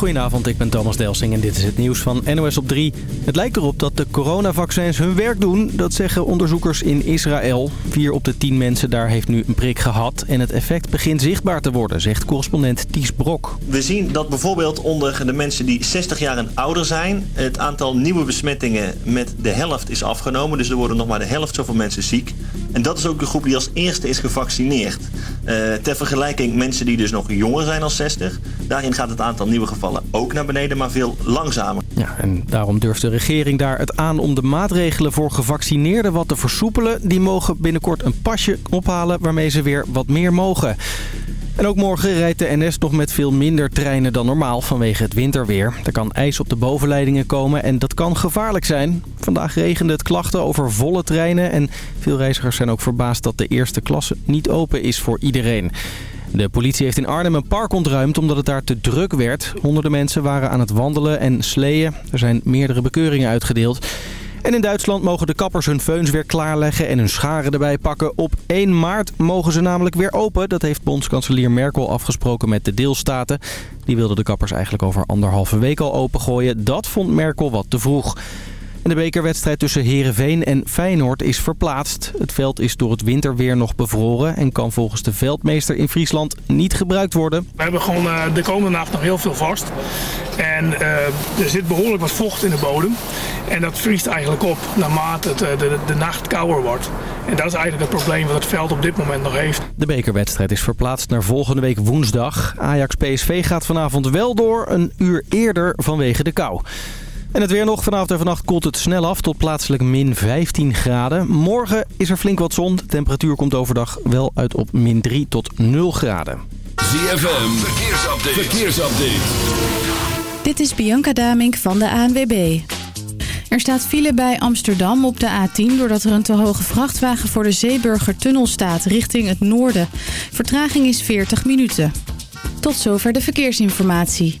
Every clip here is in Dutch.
Goedenavond, ik ben Thomas Delsing en dit is het nieuws van NOS op 3. Het lijkt erop dat de coronavaccins hun werk doen. Dat zeggen onderzoekers in Israël. Vier op de tien mensen daar heeft nu een prik gehad. En het effect begint zichtbaar te worden, zegt correspondent Ties Brok. We zien dat bijvoorbeeld onder de mensen die 60 jaar en ouder zijn... het aantal nieuwe besmettingen met de helft is afgenomen. Dus er worden nog maar de helft zoveel mensen ziek. En dat is ook de groep die als eerste is gevaccineerd. Uh, ter vergelijking mensen die dus nog jonger zijn dan 60. Daarin gaat het aantal nieuwe gevallen ook naar beneden, maar veel langzamer. Ja, en daarom durft de regering daar het aan om de maatregelen voor gevaccineerden wat te versoepelen. Die mogen binnenkort een pasje ophalen waarmee ze weer wat meer mogen. En ook morgen rijdt de NS nog met veel minder treinen dan normaal vanwege het winterweer. Er kan ijs op de bovenleidingen komen en dat kan gevaarlijk zijn. Vandaag regende het klachten over volle treinen en veel reizigers zijn ook verbaasd dat de eerste klasse niet open is voor iedereen. De politie heeft in Arnhem een park ontruimd omdat het daar te druk werd. Honderden mensen waren aan het wandelen en sleeën. Er zijn meerdere bekeuringen uitgedeeld. En in Duitsland mogen de kappers hun feuns weer klaarleggen en hun scharen erbij pakken. Op 1 maart mogen ze namelijk weer open. Dat heeft bondskanselier Merkel afgesproken met de deelstaten. Die wilden de kappers eigenlijk over anderhalve week al opengooien. Dat vond Merkel wat te vroeg. En de bekerwedstrijd tussen Heerenveen en Feyenoord is verplaatst. Het veld is door het winterweer nog bevroren en kan volgens de veldmeester in Friesland niet gebruikt worden. We hebben gewoon uh, de komende nacht nog heel veel vast. En uh, er zit behoorlijk wat vocht in de bodem. En dat vriest eigenlijk op naarmate het, uh, de, de nacht kouder wordt. En dat is eigenlijk het probleem wat het veld op dit moment nog heeft. De bekerwedstrijd is verplaatst naar volgende week woensdag. Ajax-PSV gaat vanavond wel door, een uur eerder vanwege de kou. En het weer nog. Vanavond en vannacht koelt het snel af tot plaatselijk min 15 graden. Morgen is er flink wat zon. De temperatuur komt overdag wel uit op min 3 tot 0 graden. ZFM, verkeersupdate. verkeersupdate. Dit is Bianca Damink van de ANWB. Er staat file bij Amsterdam op de A10 doordat er een te hoge vrachtwagen voor de Zeeburgertunnel staat richting het noorden. Vertraging is 40 minuten. Tot zover de verkeersinformatie.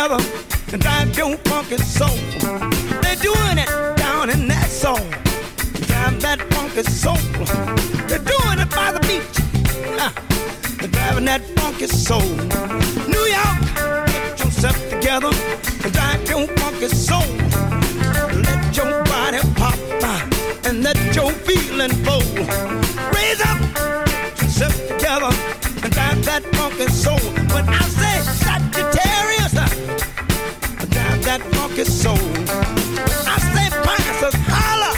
Together. And drive your funky soul. They're doing it down in that soul. Drive that funky soul. They're doing it by the beach. Huh. They're driving that funky soul. New York, get yourself together. And drive your funky soul. Let your body pop. uh, And let your feeling flow. Raise up, get yourself together. And drive that funky soul. When I say uh, that funky soul. I say Pisces, holla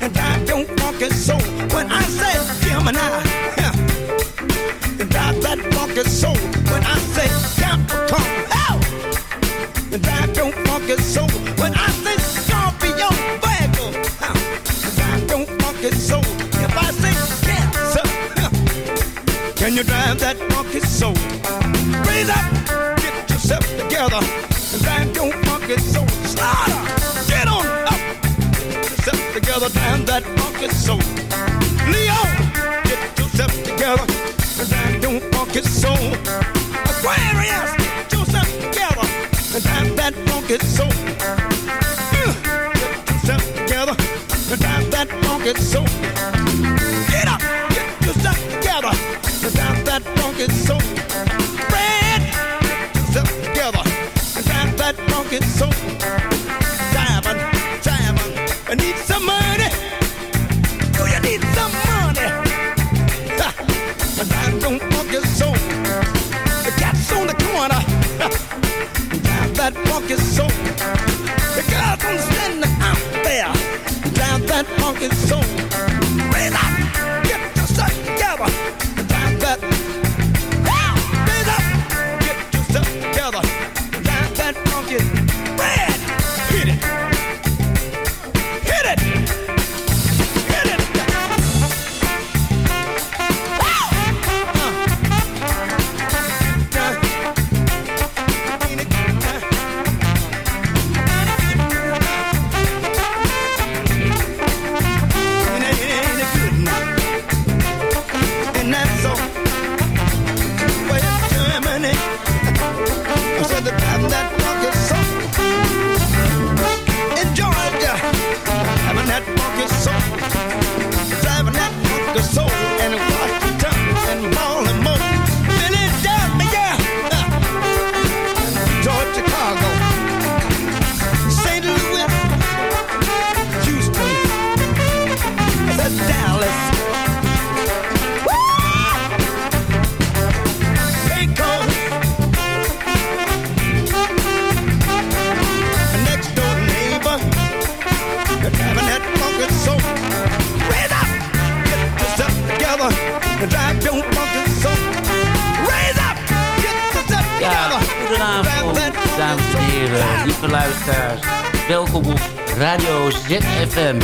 and drive your funky soul. When I say Gemini, And drive that funky soul. When I say Capricorn, out. And drive your funky soul. When I say Scorpio, Virgo, out. And drive your funky soul. If I say Cancer, can you drive that funky soul? Raise up, get yourself together. Together, that funky soul. Leo, get yourself together. And drive your funky soul. Aquarius, get yourself together. And drive that funky soul. Get yourself together. And drive that funky soul. That funky soul. The girls on standing out there. Drive that funky soul. Together, and drive your funky soul. Raise up, get yourself Ja, together. goedenavond, dames en heren, lieve luisteraars. Welkom op Radio ZFM.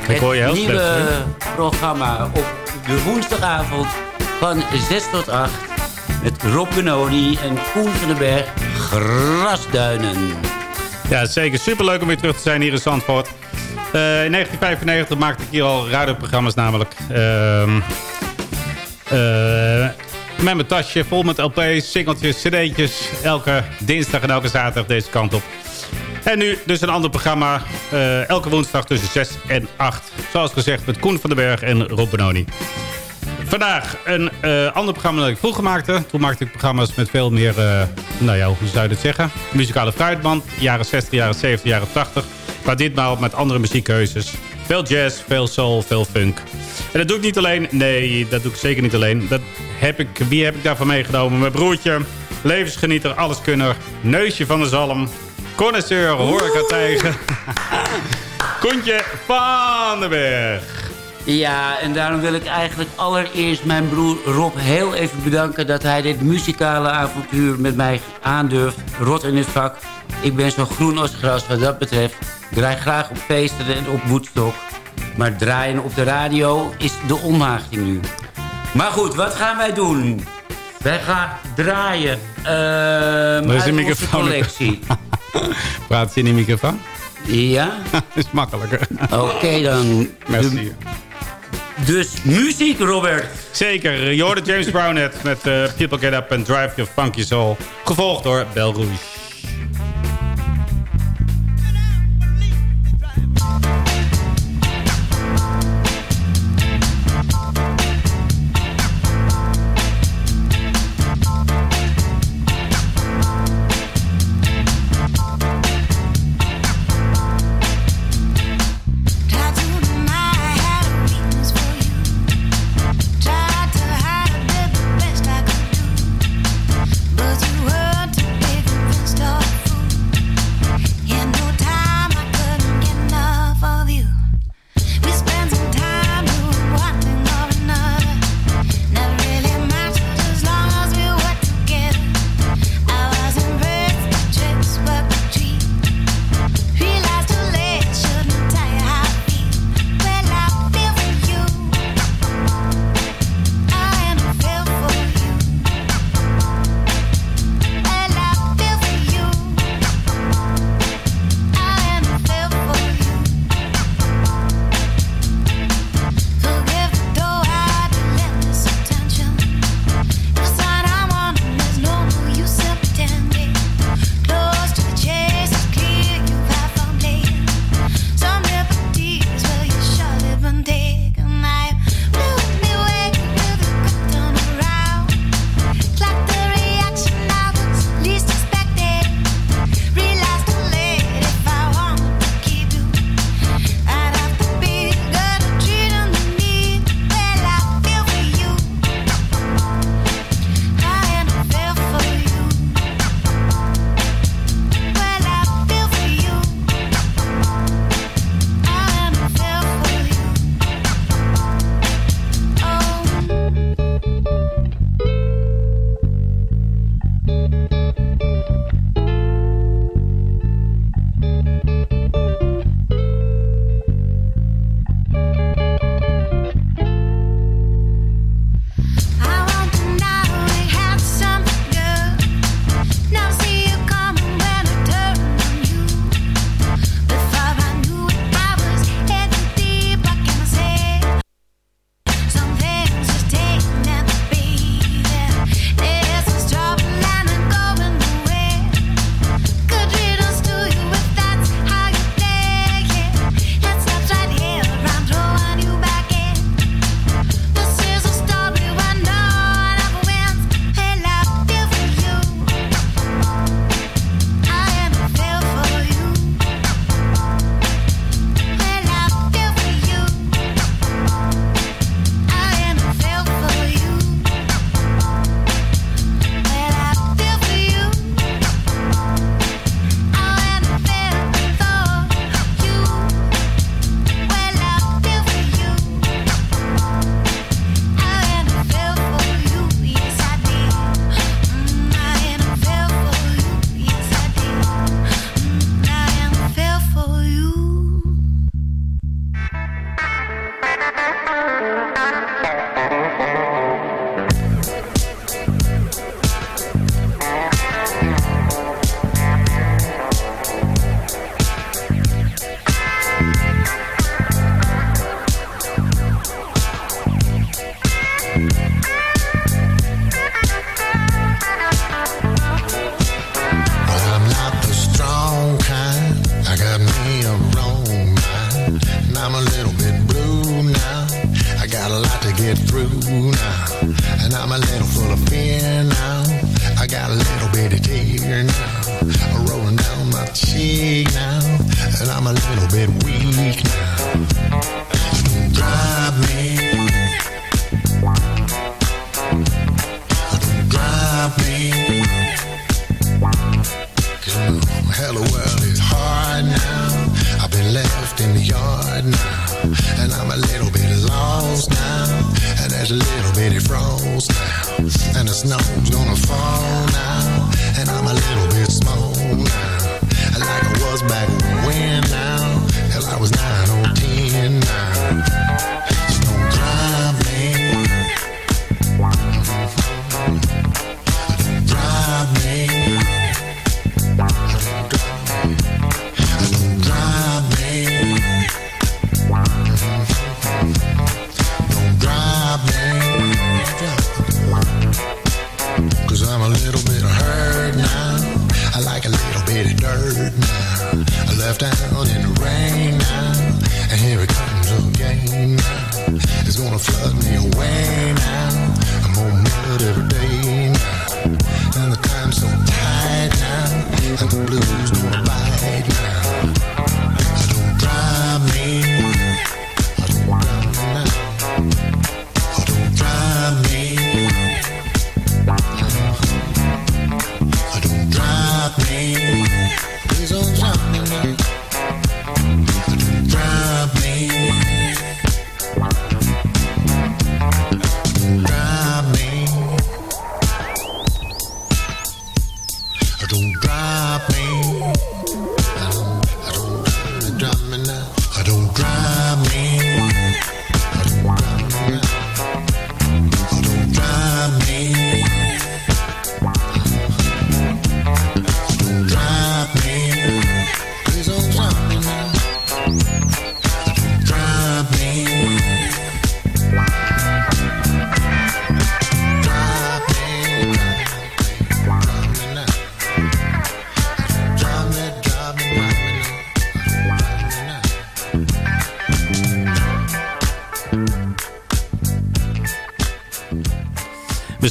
Het hoor je heel nieuwe slecht, programma op de woensdagavond van 6 tot 8. Met Rob Benoni en Koen van den Berg. Grasduinen. Ja, zeker. Superleuk om weer terug te zijn hier in Zandvoort. Eh, in 1995 maakte ik hier al radioprogramma's namelijk. Ehm, eh, met mijn tasje vol met LP's, singeltjes, cd'tjes. Elke dinsdag en elke zaterdag deze kant op. En nu dus een ander programma. eh, elke woensdag tussen 6 en 8. Zoals gezegd met Koen van den Berg en Rob Benoni. Vandaag een ander programma dat ik vroeger maakte. Toen maakte ik programma's met veel meer, nou ja, hoe zou je dat zeggen? Muzikale fruitband. Jaren 60, jaren 70, jaren 80. Maar ditmaal met andere muziekkeuzes. Veel jazz, veel soul, veel funk. En dat doe ik niet alleen. Nee, dat doe ik zeker niet alleen. Dat heb ik, wie heb ik daarvan meegenomen? Mijn broertje, levensgenieter, alleskunner, neusje van de zalm, connoisseur, horeca-tijger. Koentje van den Berg. Ja, en daarom wil ik eigenlijk allereerst mijn broer Rob heel even bedanken... dat hij dit muzikale avontuur met mij aandurft. Rot in het vak. Ik ben zo groen als gras wat dat betreft. Draai graag op feesten en op Woodstock. Maar draaien op de radio is de onmaagding nu. Maar goed, wat gaan wij doen? Wij gaan draaien Er is onze microfoon. collectie. Praat je in die microfoon? Ja? is makkelijker. Oké dan. Merci. Dus muziek, Robert. Zeker. Je hoorde James Brown net met eh, People Get Up and Drive Your Funky Soul. Gevolgd door Bel Rouge.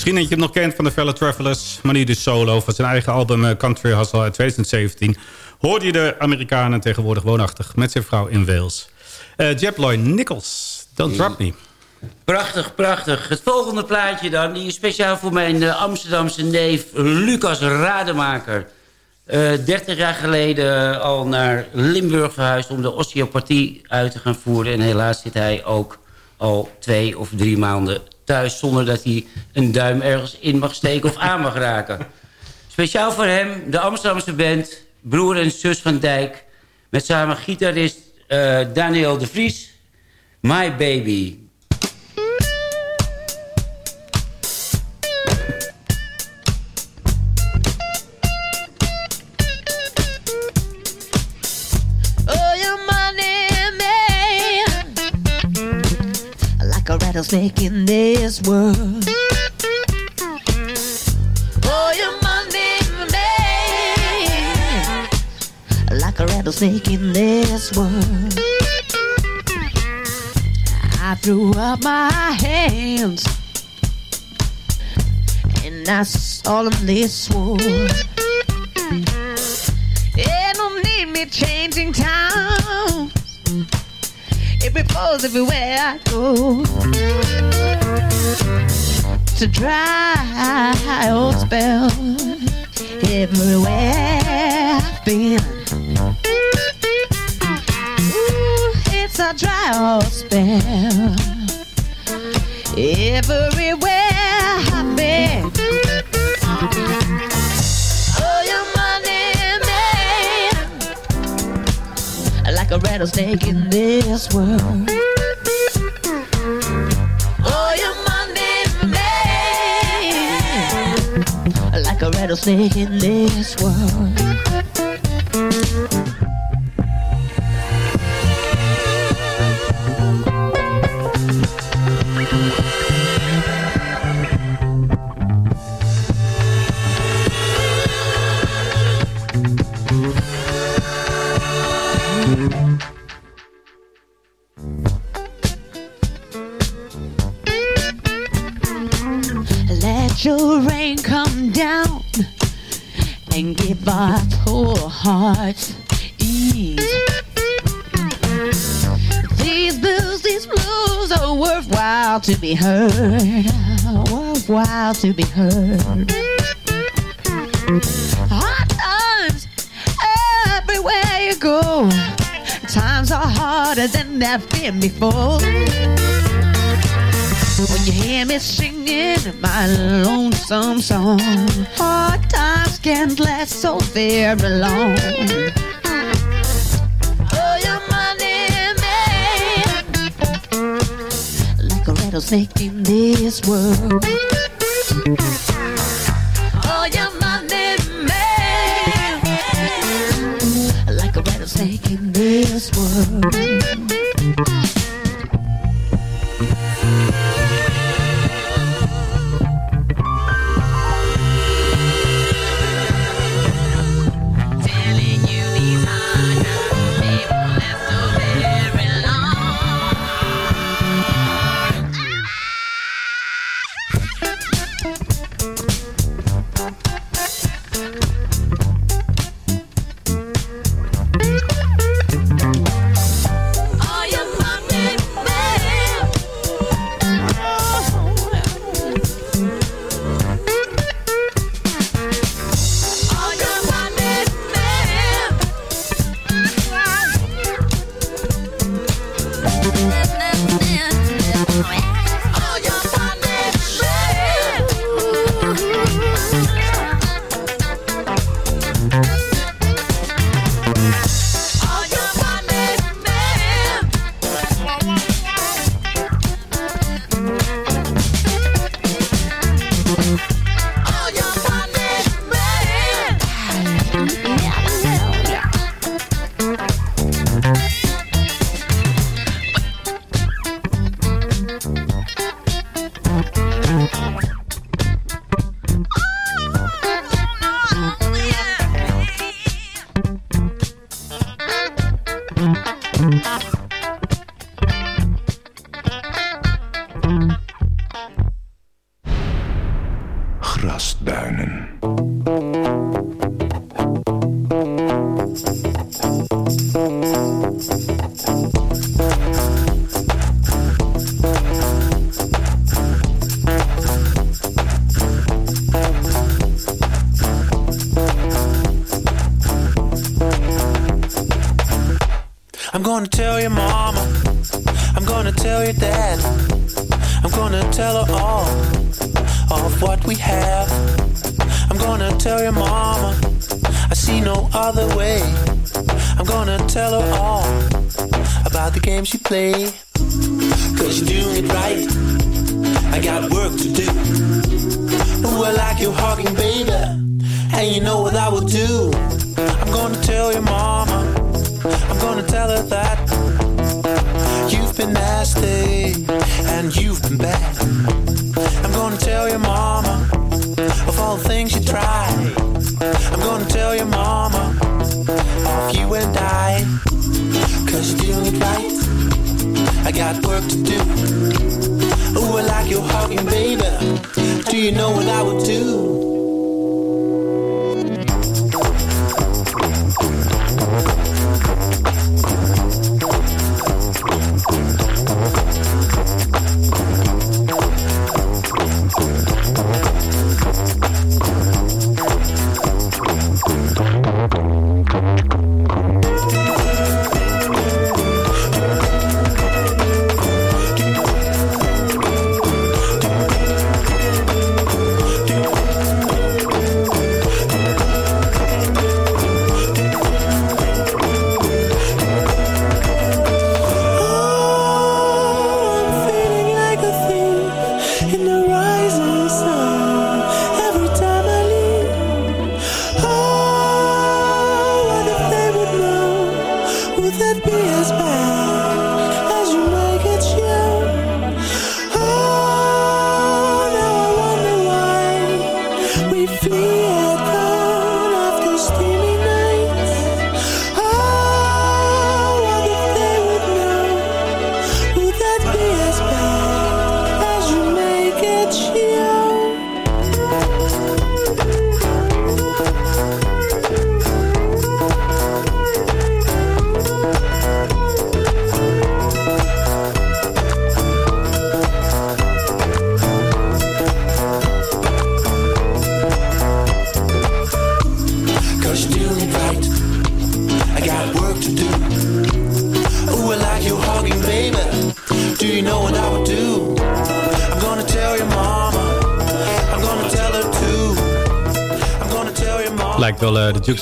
Misschien dat je hem nog kent van de Fellow Travelers. Maar nu dus solo van zijn eigen album eh, Country Hustle uit 2017. Hoorde je de Amerikanen tegenwoordig woonachtig met zijn vrouw in Wales. Eh Jeb Lloyd Nichols, Don't Drop Me. Prachtig, prachtig. Het volgende plaatje dan, die is speciaal voor mijn eh, Amsterdamse neef Lucas Rademaker. Eh 30 jaar geleden al naar Limburg verhuisd om de osteopathie uit te gaan voeren. En helaas zit hij ook al twee of drie maanden zonder dat hij een duim ergens in mag steken of aan mag raken. Speciaal voor hem, de Amsterdamse band, broer en zus van Dijk... met samen gitarist eh, Daniel de Vries, My Baby... a rattlesnake in this world. Oh, you're money man, like a rattlesnake in this world. I threw up my hands and I solemnly swore. It don't need me changing towns. It repose everywhere I go. To dry old spell everywhere I've been. Ooh, it's a dry old spell everywhere I've been. A rattlesnake in this world. Oh, you're money man, like a rattlesnake in this world. life's ease. These blues, these blues are worthwhile to be heard. Worthwhile to be heard. Hard times everywhere you go. Times are harder than they've been before. When you hear me singing my lonesome song, hard times can't last so very long. Oh, you're money man, like a rattlesnake in this world.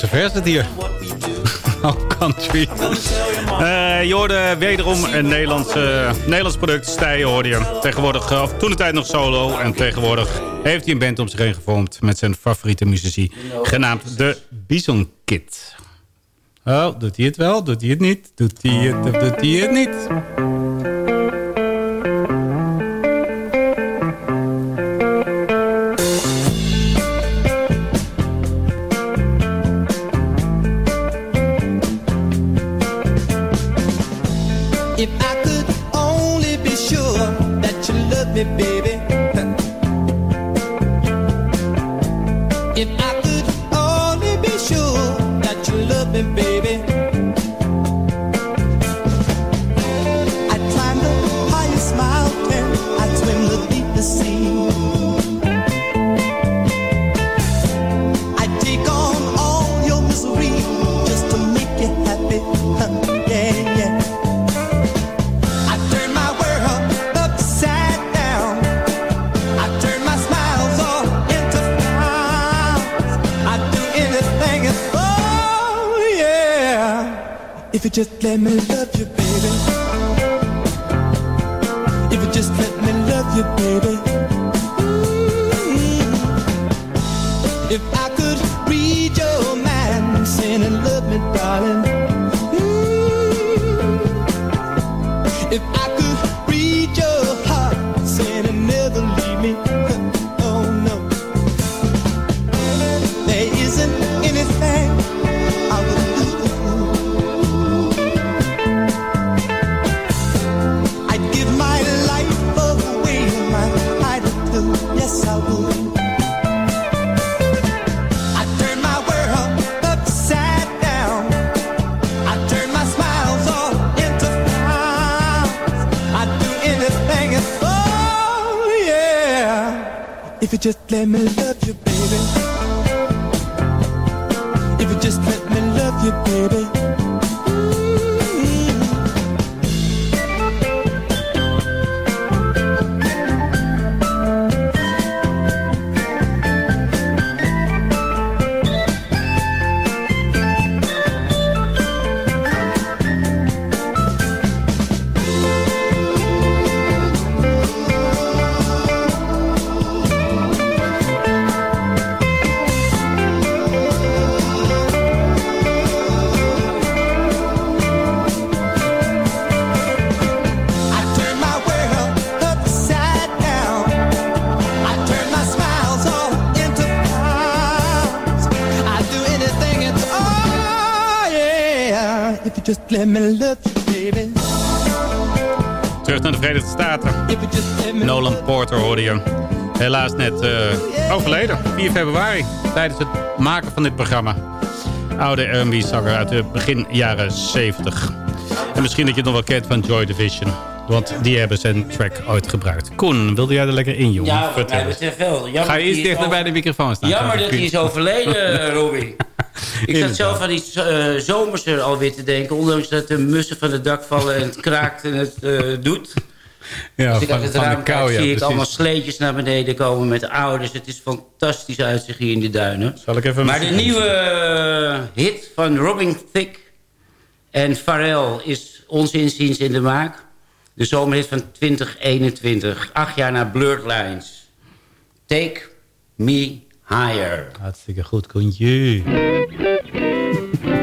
Dukes of Hazzard hier. Oh, country. Eh je hoorde wederom een Nederlands, Nederlands product. Stij hoorde je. Tegenwoordig, eh, of toen de tijd nog solo. En tegenwoordig heeft hij een band om zich heen gevormd. Met zijn favoriete muzici. Genaamd de Bison Kid. Oh, doet hij het wel? Doet hij het niet? Doet hij het of doet hij het niet? If I could only be sure that you love me, baby. Just let me love you, baby. Terug naar de Verenigde Staten. Nolan Porter hoorde je. Helaas net eh, overleden. 4 februari. Tijdens het maken van dit programma. Oude R&B-zanger uit de begin jaren 70. En misschien dat je het nog wel kent van Joy Division. Want die hebben zijn track ooit gebruikt. Koen, wilde jij er lekker in, jongen? Ja, Vertel mij eens. betreft wel. Jammer Ga je iets dichter bij de microfoon staan? Jammer dat hij is overleden, Robbie. Ik zat zelf aan iets eh, zomers er alweer te denken. Ondanks dat de mussen van het dak vallen en het kraakt en het eh, doet. Ja, Als ik van, het de raam kou, ja, zie ik allemaal sleetjes naar beneden komen met ouders. Het is fantastisch uitzicht hier in de duinen. Zal ik even Maar de nieuwe eh, hit van Robin Thicke en Pharrell is ons inziens in de maak. De zomerhit van 2021. Acht jaar na Blurred Lines. Take me higher. Hartstikke goed, Koentje. Bye.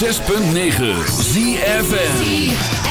106.9 ZFN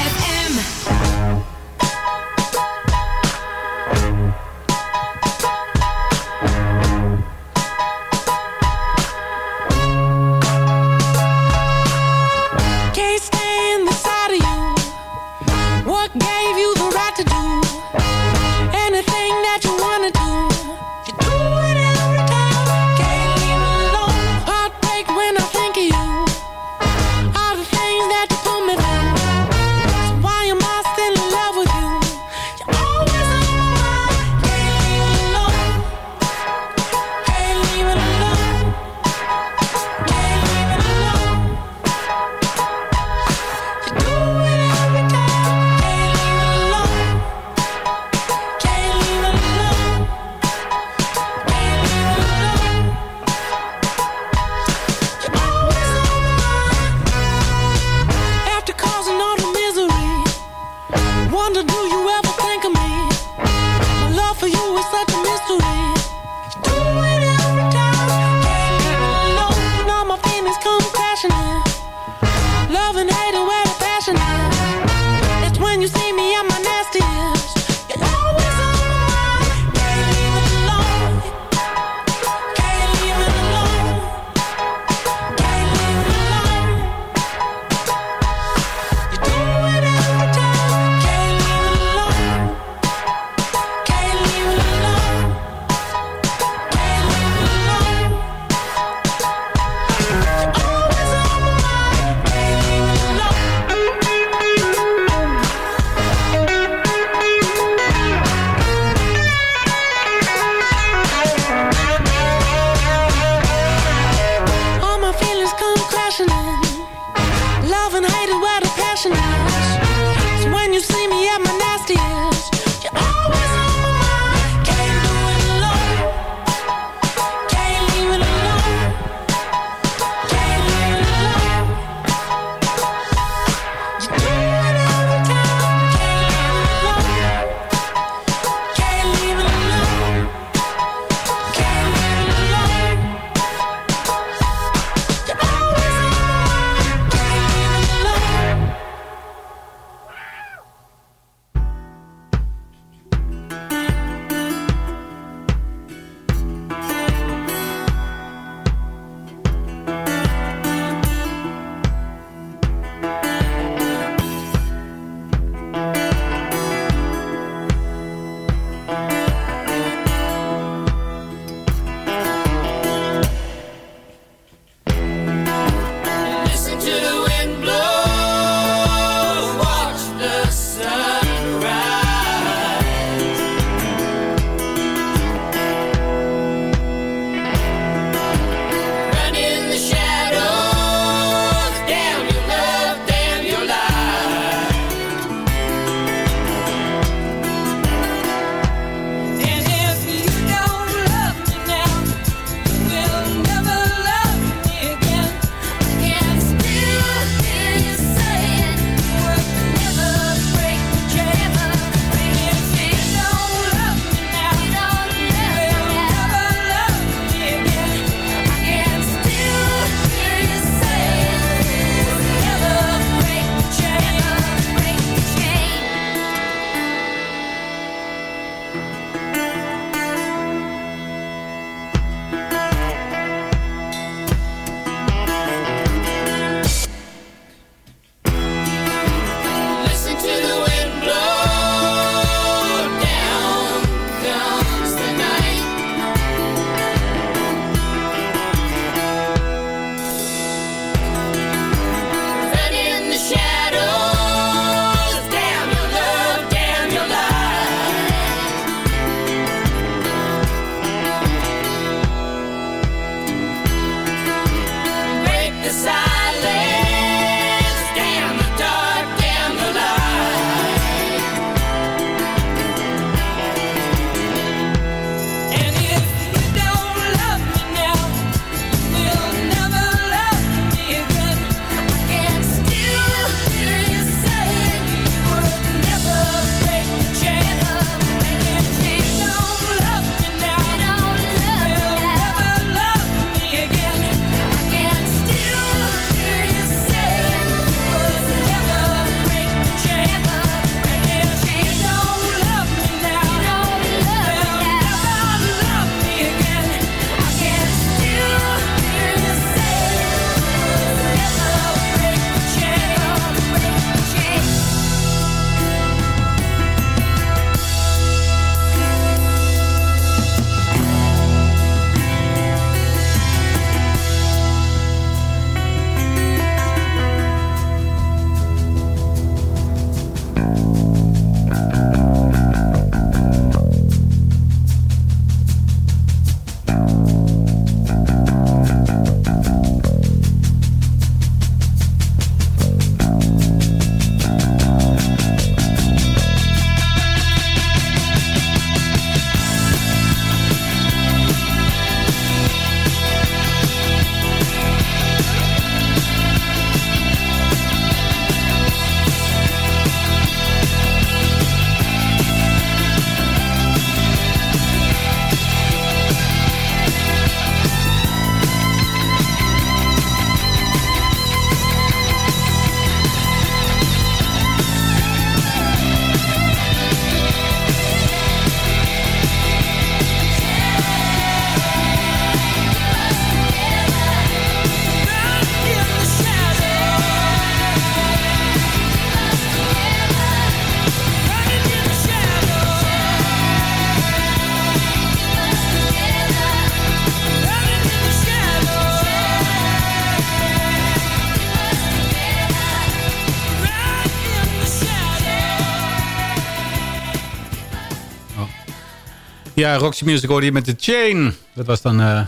Ja, Roxy Music hoorde je met de Chain. Dat was dan... eh,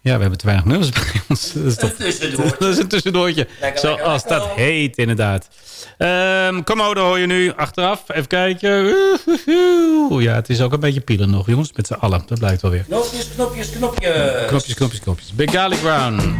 ja, we hebben te weinig nummers bij ons. Dat is, toch, Een tussendoortje. dat is een tussendoortje. Lekker, Zoals lekker, dat heet, inderdaad. Ehm Komodo hoor je nu achteraf. Even kijken. Ja, het is ook een beetje pielen nog, jongens. Met z'n allen. Dat blijkt wel weer. Knopjes, knopjes, knopjes. Knopjes, knopjes, knopjes. Big Garlic Brown.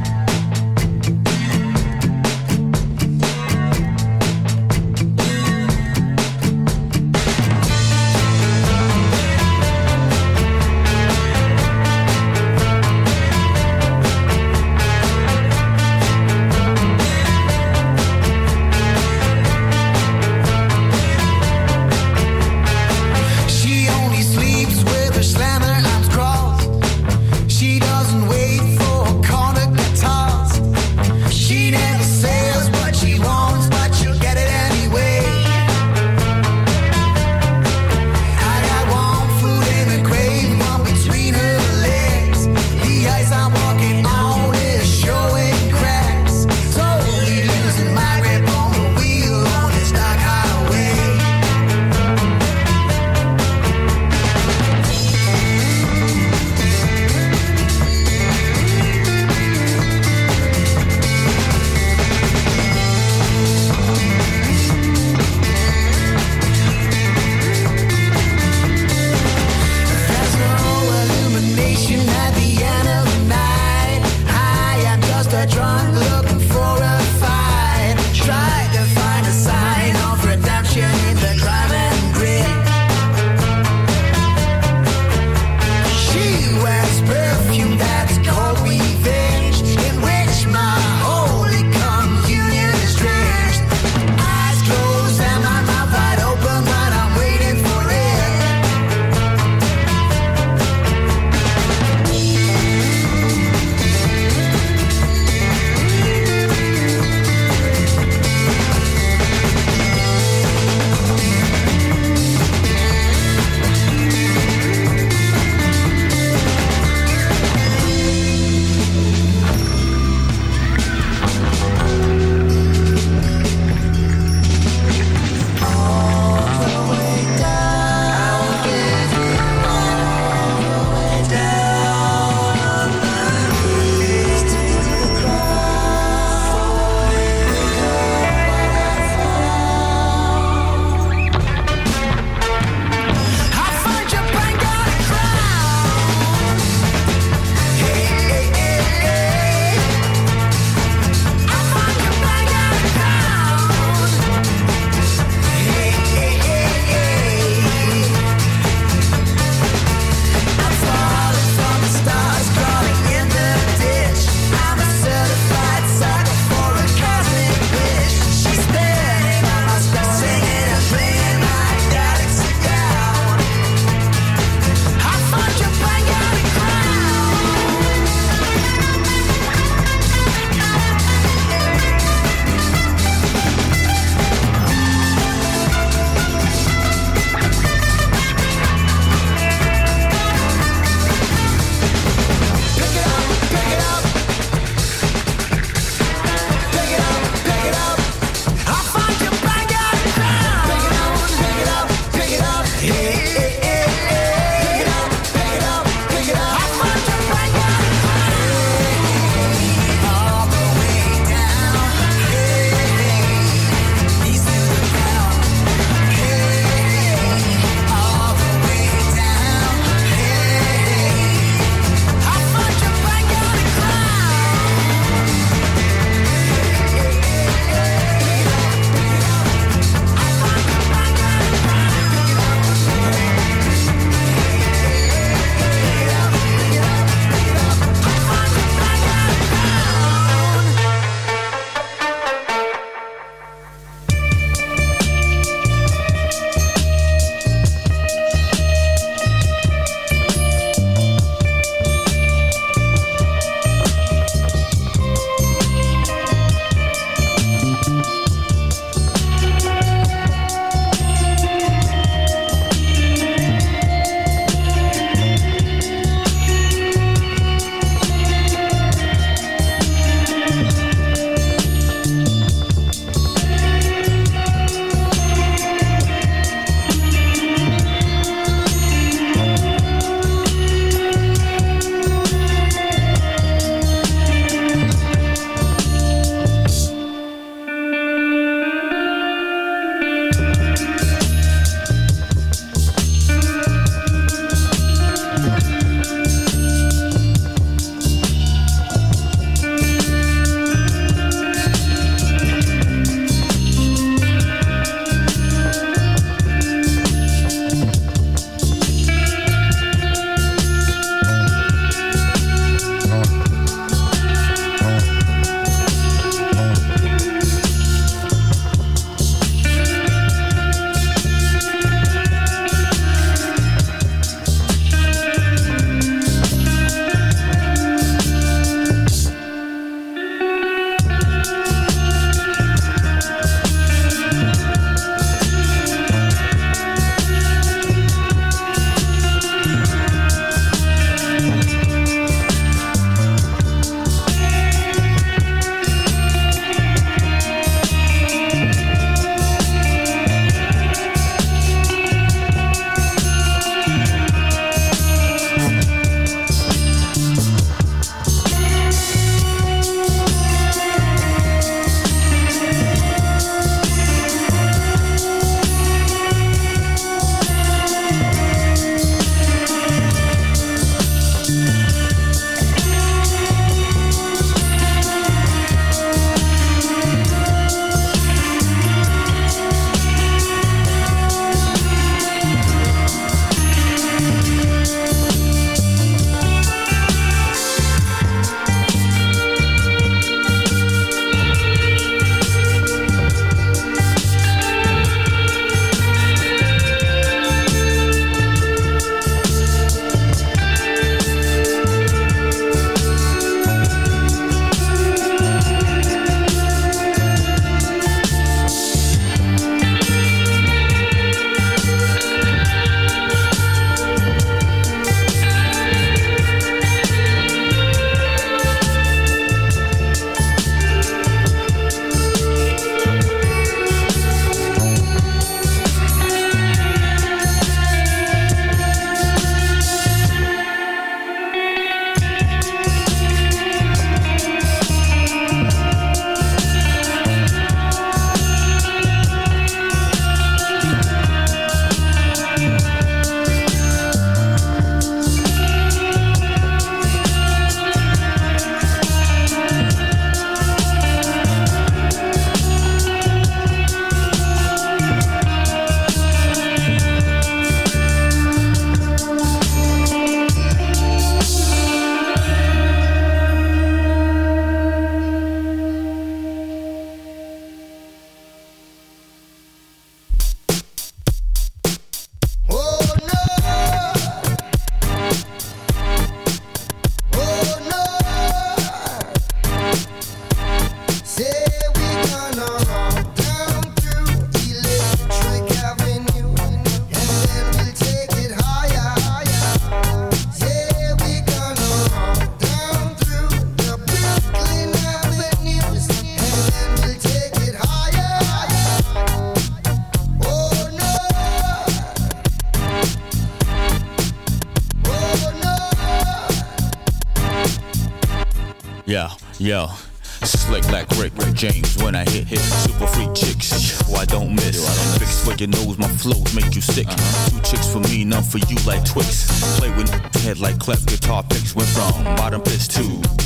Your nose, my flows make you sick. Two chicks for me, none for you like Twix. Play with head like cleft guitar picks. Went from bottom pits to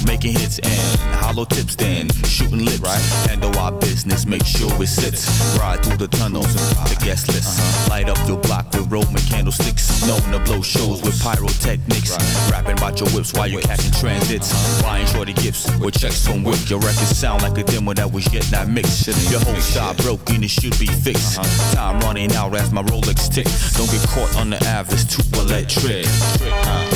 making hits and hollow tips, then shooting lips. Right, handle our business, make sure it sits. Ride through the tunnels, and the guest list. Light up your block with Roman candlesticks. Known to blow shows with pyrotechnics. Rapping about your whips while you're catching transits. Buying shorty gifts with checks from Wick. Your records sound like a demo that was yet not mixed. Your whole style broken, it should be fixed. Time running out as my Rolex tick. Don't get caught on the average, too electric. Uh,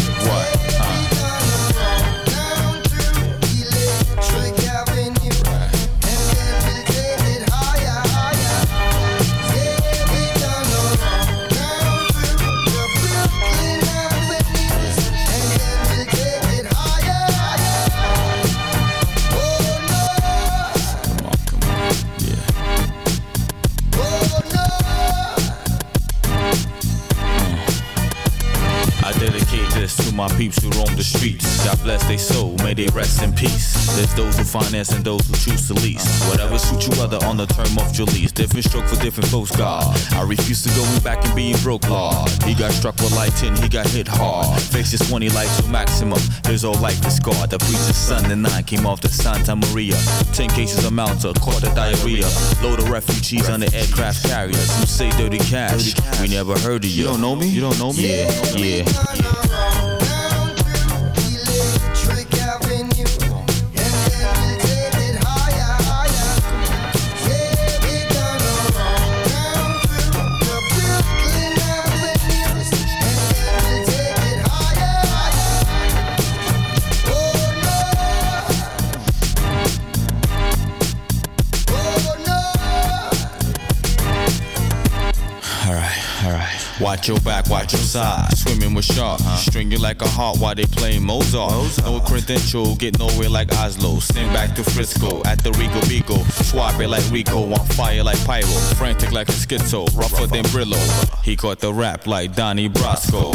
my peeps who roam the streets. God bless their soul, may they rest in peace. There's those who finance and those who choose to lease. Whatever suits you other on the term of your lease. Different stroke for different folks, God. I refuse to go back and being broke, Lord. He got struck with lighting, he got hit hard. Faces 20 life to maximum. His whole life is scarred. The preacher's son and nine came off the Santa Maria. Ten cases of Malta, caught the diarrhea. Load of refugees on the aircraft carriers. Some say dirty cash. We never heard of you. You don't know me? You don't know me? Yeah, yeah. Alright, Watch your back, watch your side. Swimming with sharks. Stringing like a heart while they playing Mozart. No credential, get nowhere like Oslo. Send back to Frisco at the Rico Bigo. Swap it like Rico, on fire like Pyro. Frantic like a schizo, rougher than Brillo. He caught the rap like Donnie Brasco.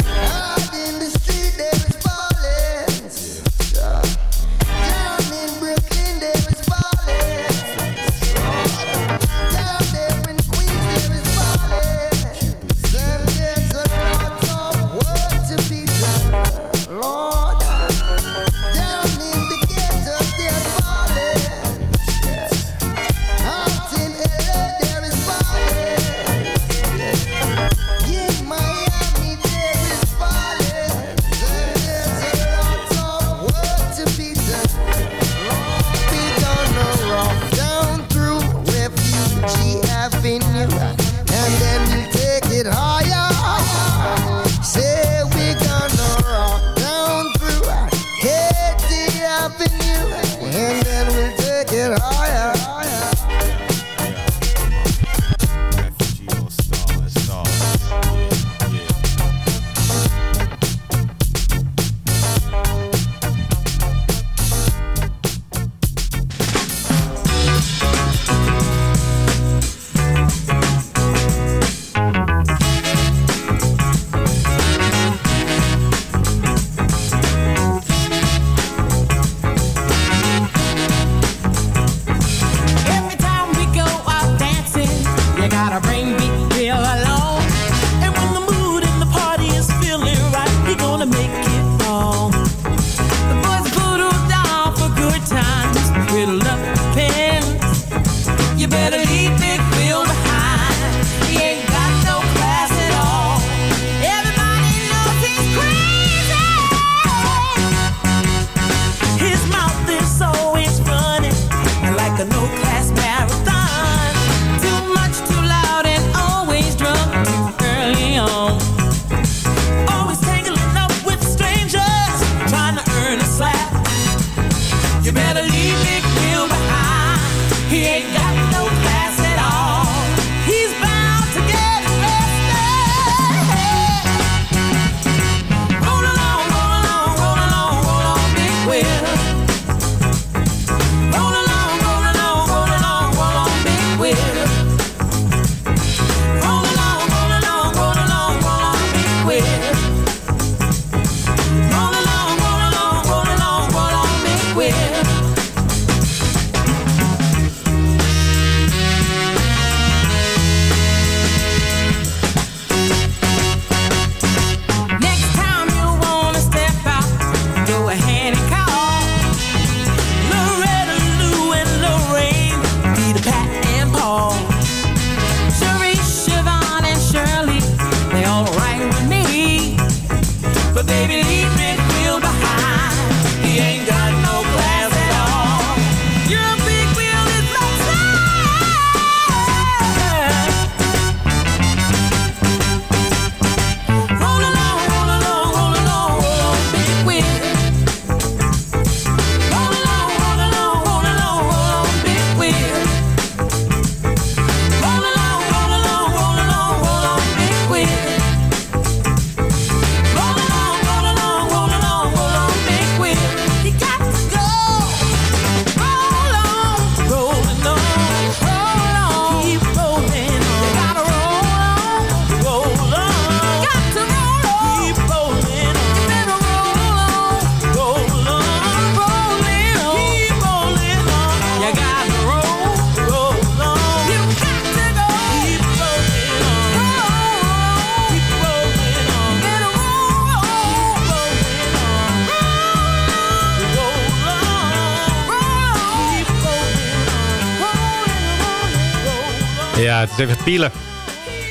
Is even pielen.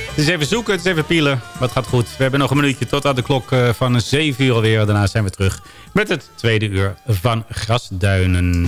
Het is even zoeken, het is even pielen. Het gaat goed. We hebben nog een minuutje tot aan de klok eh, van 7 uur alweer. Daarna zijn we terug met het tweede uur van Grasduinen.